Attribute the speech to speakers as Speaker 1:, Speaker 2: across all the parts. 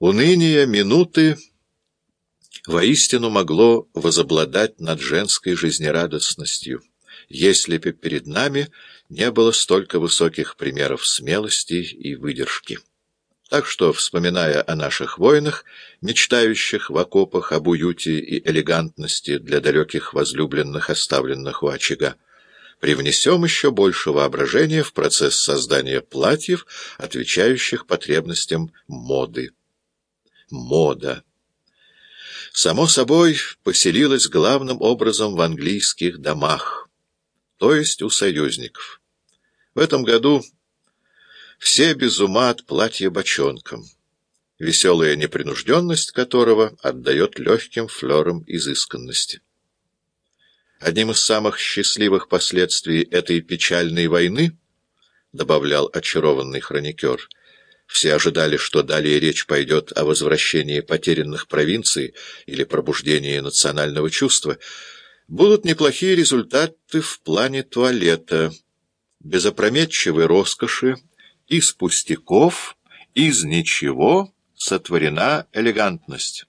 Speaker 1: Уныние минуты воистину могло возобладать над женской жизнерадостностью, если бы перед нами не было столько высоких примеров смелости и выдержки. Так что, вспоминая о наших воинах, мечтающих в окопах об уюте и элегантности для далеких возлюбленных, оставленных у очага, привнесем еще больше воображения в процесс создания платьев, отвечающих потребностям моды. Мода. Само собой, поселилась главным образом в английских домах, то есть у союзников. В этом году все без ума от платья бочонком, веселая непринужденность которого отдает легким флерам изысканности. Одним из самых счастливых последствий этой печальной войны, добавлял очарованный хроникер, все ожидали, что далее речь пойдет о возвращении потерянных провинций или пробуждении национального чувства, будут неплохие результаты в плане туалета, без опрометчивой роскоши, из пустяков, из ничего сотворена элегантность.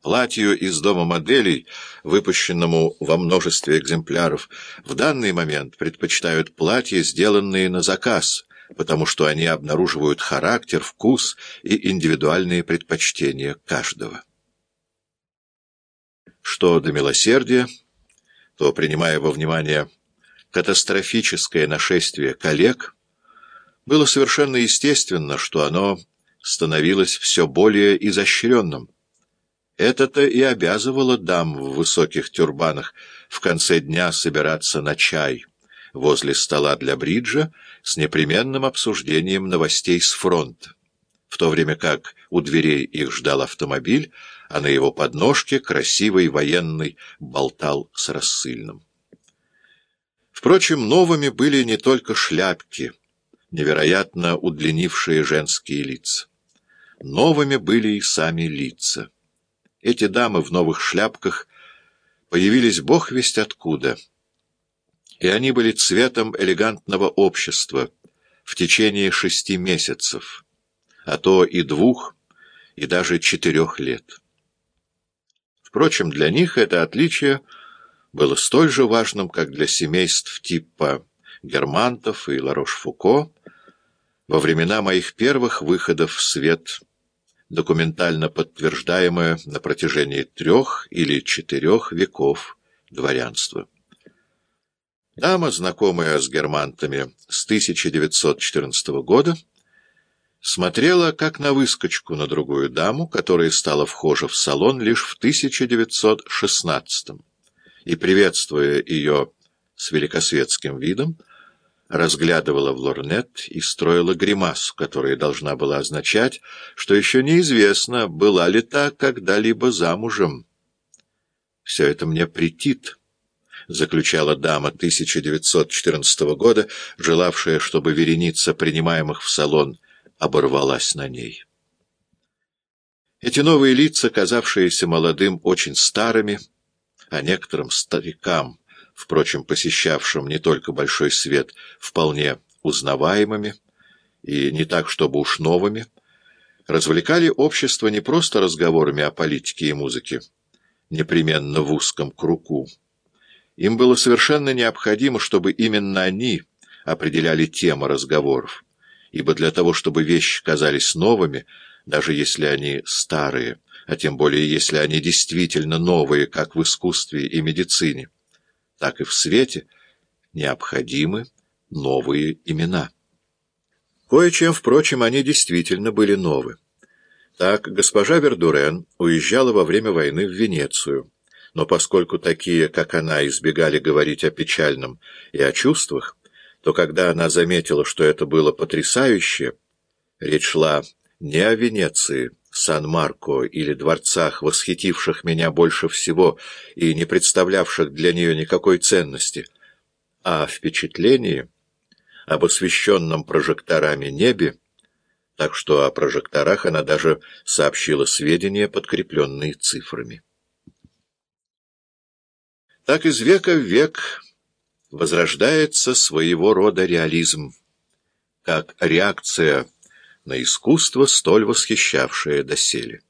Speaker 1: Платью из дома моделей, выпущенному во множестве экземпляров, в данный момент предпочитают платья, сделанные на заказ, потому что они обнаруживают характер, вкус и индивидуальные предпочтения каждого. Что до милосердия, то, принимая во внимание катастрофическое нашествие коллег, было совершенно естественно, что оно становилось все более изощренным. Это-то и обязывало дам в высоких тюрбанах в конце дня собираться на чай возле стола для бриджа с непременным обсуждением новостей с фронта, в то время как у дверей их ждал автомобиль, а на его подножке красивый военный болтал с рассыльным. Впрочем, новыми были не только шляпки — невероятно удлинившие женские лица. Новыми были и сами лица. Эти дамы в новых шляпках появились бог весть откуда, и они были цветом элегантного общества в течение шести месяцев, а то и двух, и даже четырех лет. Впрочем, для них это отличие было столь же важным, как для семейств типа Германтов и Ларош-Фуко, во времена моих первых выходов в свет, документально подтверждаемое на протяжении трех или четырех веков дворянства. Дама, знакомая с германтами с 1914 года, смотрела как на выскочку на другую даму, которая стала вхожа в салон лишь в 1916 и, приветствуя ее с великосветским видом, разглядывала в лорнет и строила гримасу, которая должна была означать, что еще неизвестно, была ли та когда-либо замужем. «Все это мне претит», — заключала дама 1914 года, желавшая, чтобы вереница принимаемых в салон оборвалась на ней. Эти новые лица, казавшиеся молодым очень старыми, а некоторым старикам — впрочем, посещавшим не только большой свет, вполне узнаваемыми и не так, чтобы уж новыми, развлекали общество не просто разговорами о политике и музыке, непременно в узком кругу. Им было совершенно необходимо, чтобы именно они определяли темы разговоров, ибо для того, чтобы вещи казались новыми, даже если они старые, а тем более если они действительно новые, как в искусстве и медицине, так и в свете необходимы новые имена. Кое-чем, впрочем, они действительно были новы. Так, госпожа Вердурен уезжала во время войны в Венецию, но поскольку такие, как она, избегали говорить о печальном и о чувствах, то когда она заметила, что это было потрясающе, речь шла не о Венеции, Сан-Марко или дворцах, восхитивших меня больше всего и не представлявших для нее никакой ценности, а о впечатлении, об освещенном прожекторами небе, так что о прожекторах она даже сообщила сведения, подкрепленные цифрами. Так из века в век возрождается своего рода реализм, как реакция на искусство, столь восхищавшее доселе.